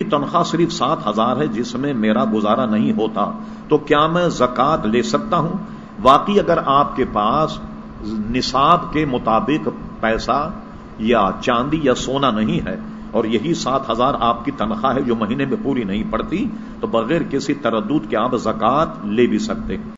تنخواہ صرف سات ہزار ہے، جس میں میرا گزارا نہیں ہوتا، تو کیا میں زکات لے سکتا ہوں؟ واقعی اگر آپ کے پاس نصاب کے مطابق پیسہ یا چاندی یا سونا نہیں ہے اور یہی سات ہزار آپ کی تنخواہ ہے جو مہینے میں پوری نہیں پڑتی، تو بغیر کسی تردد کے آپ زکات لے بھی سکتے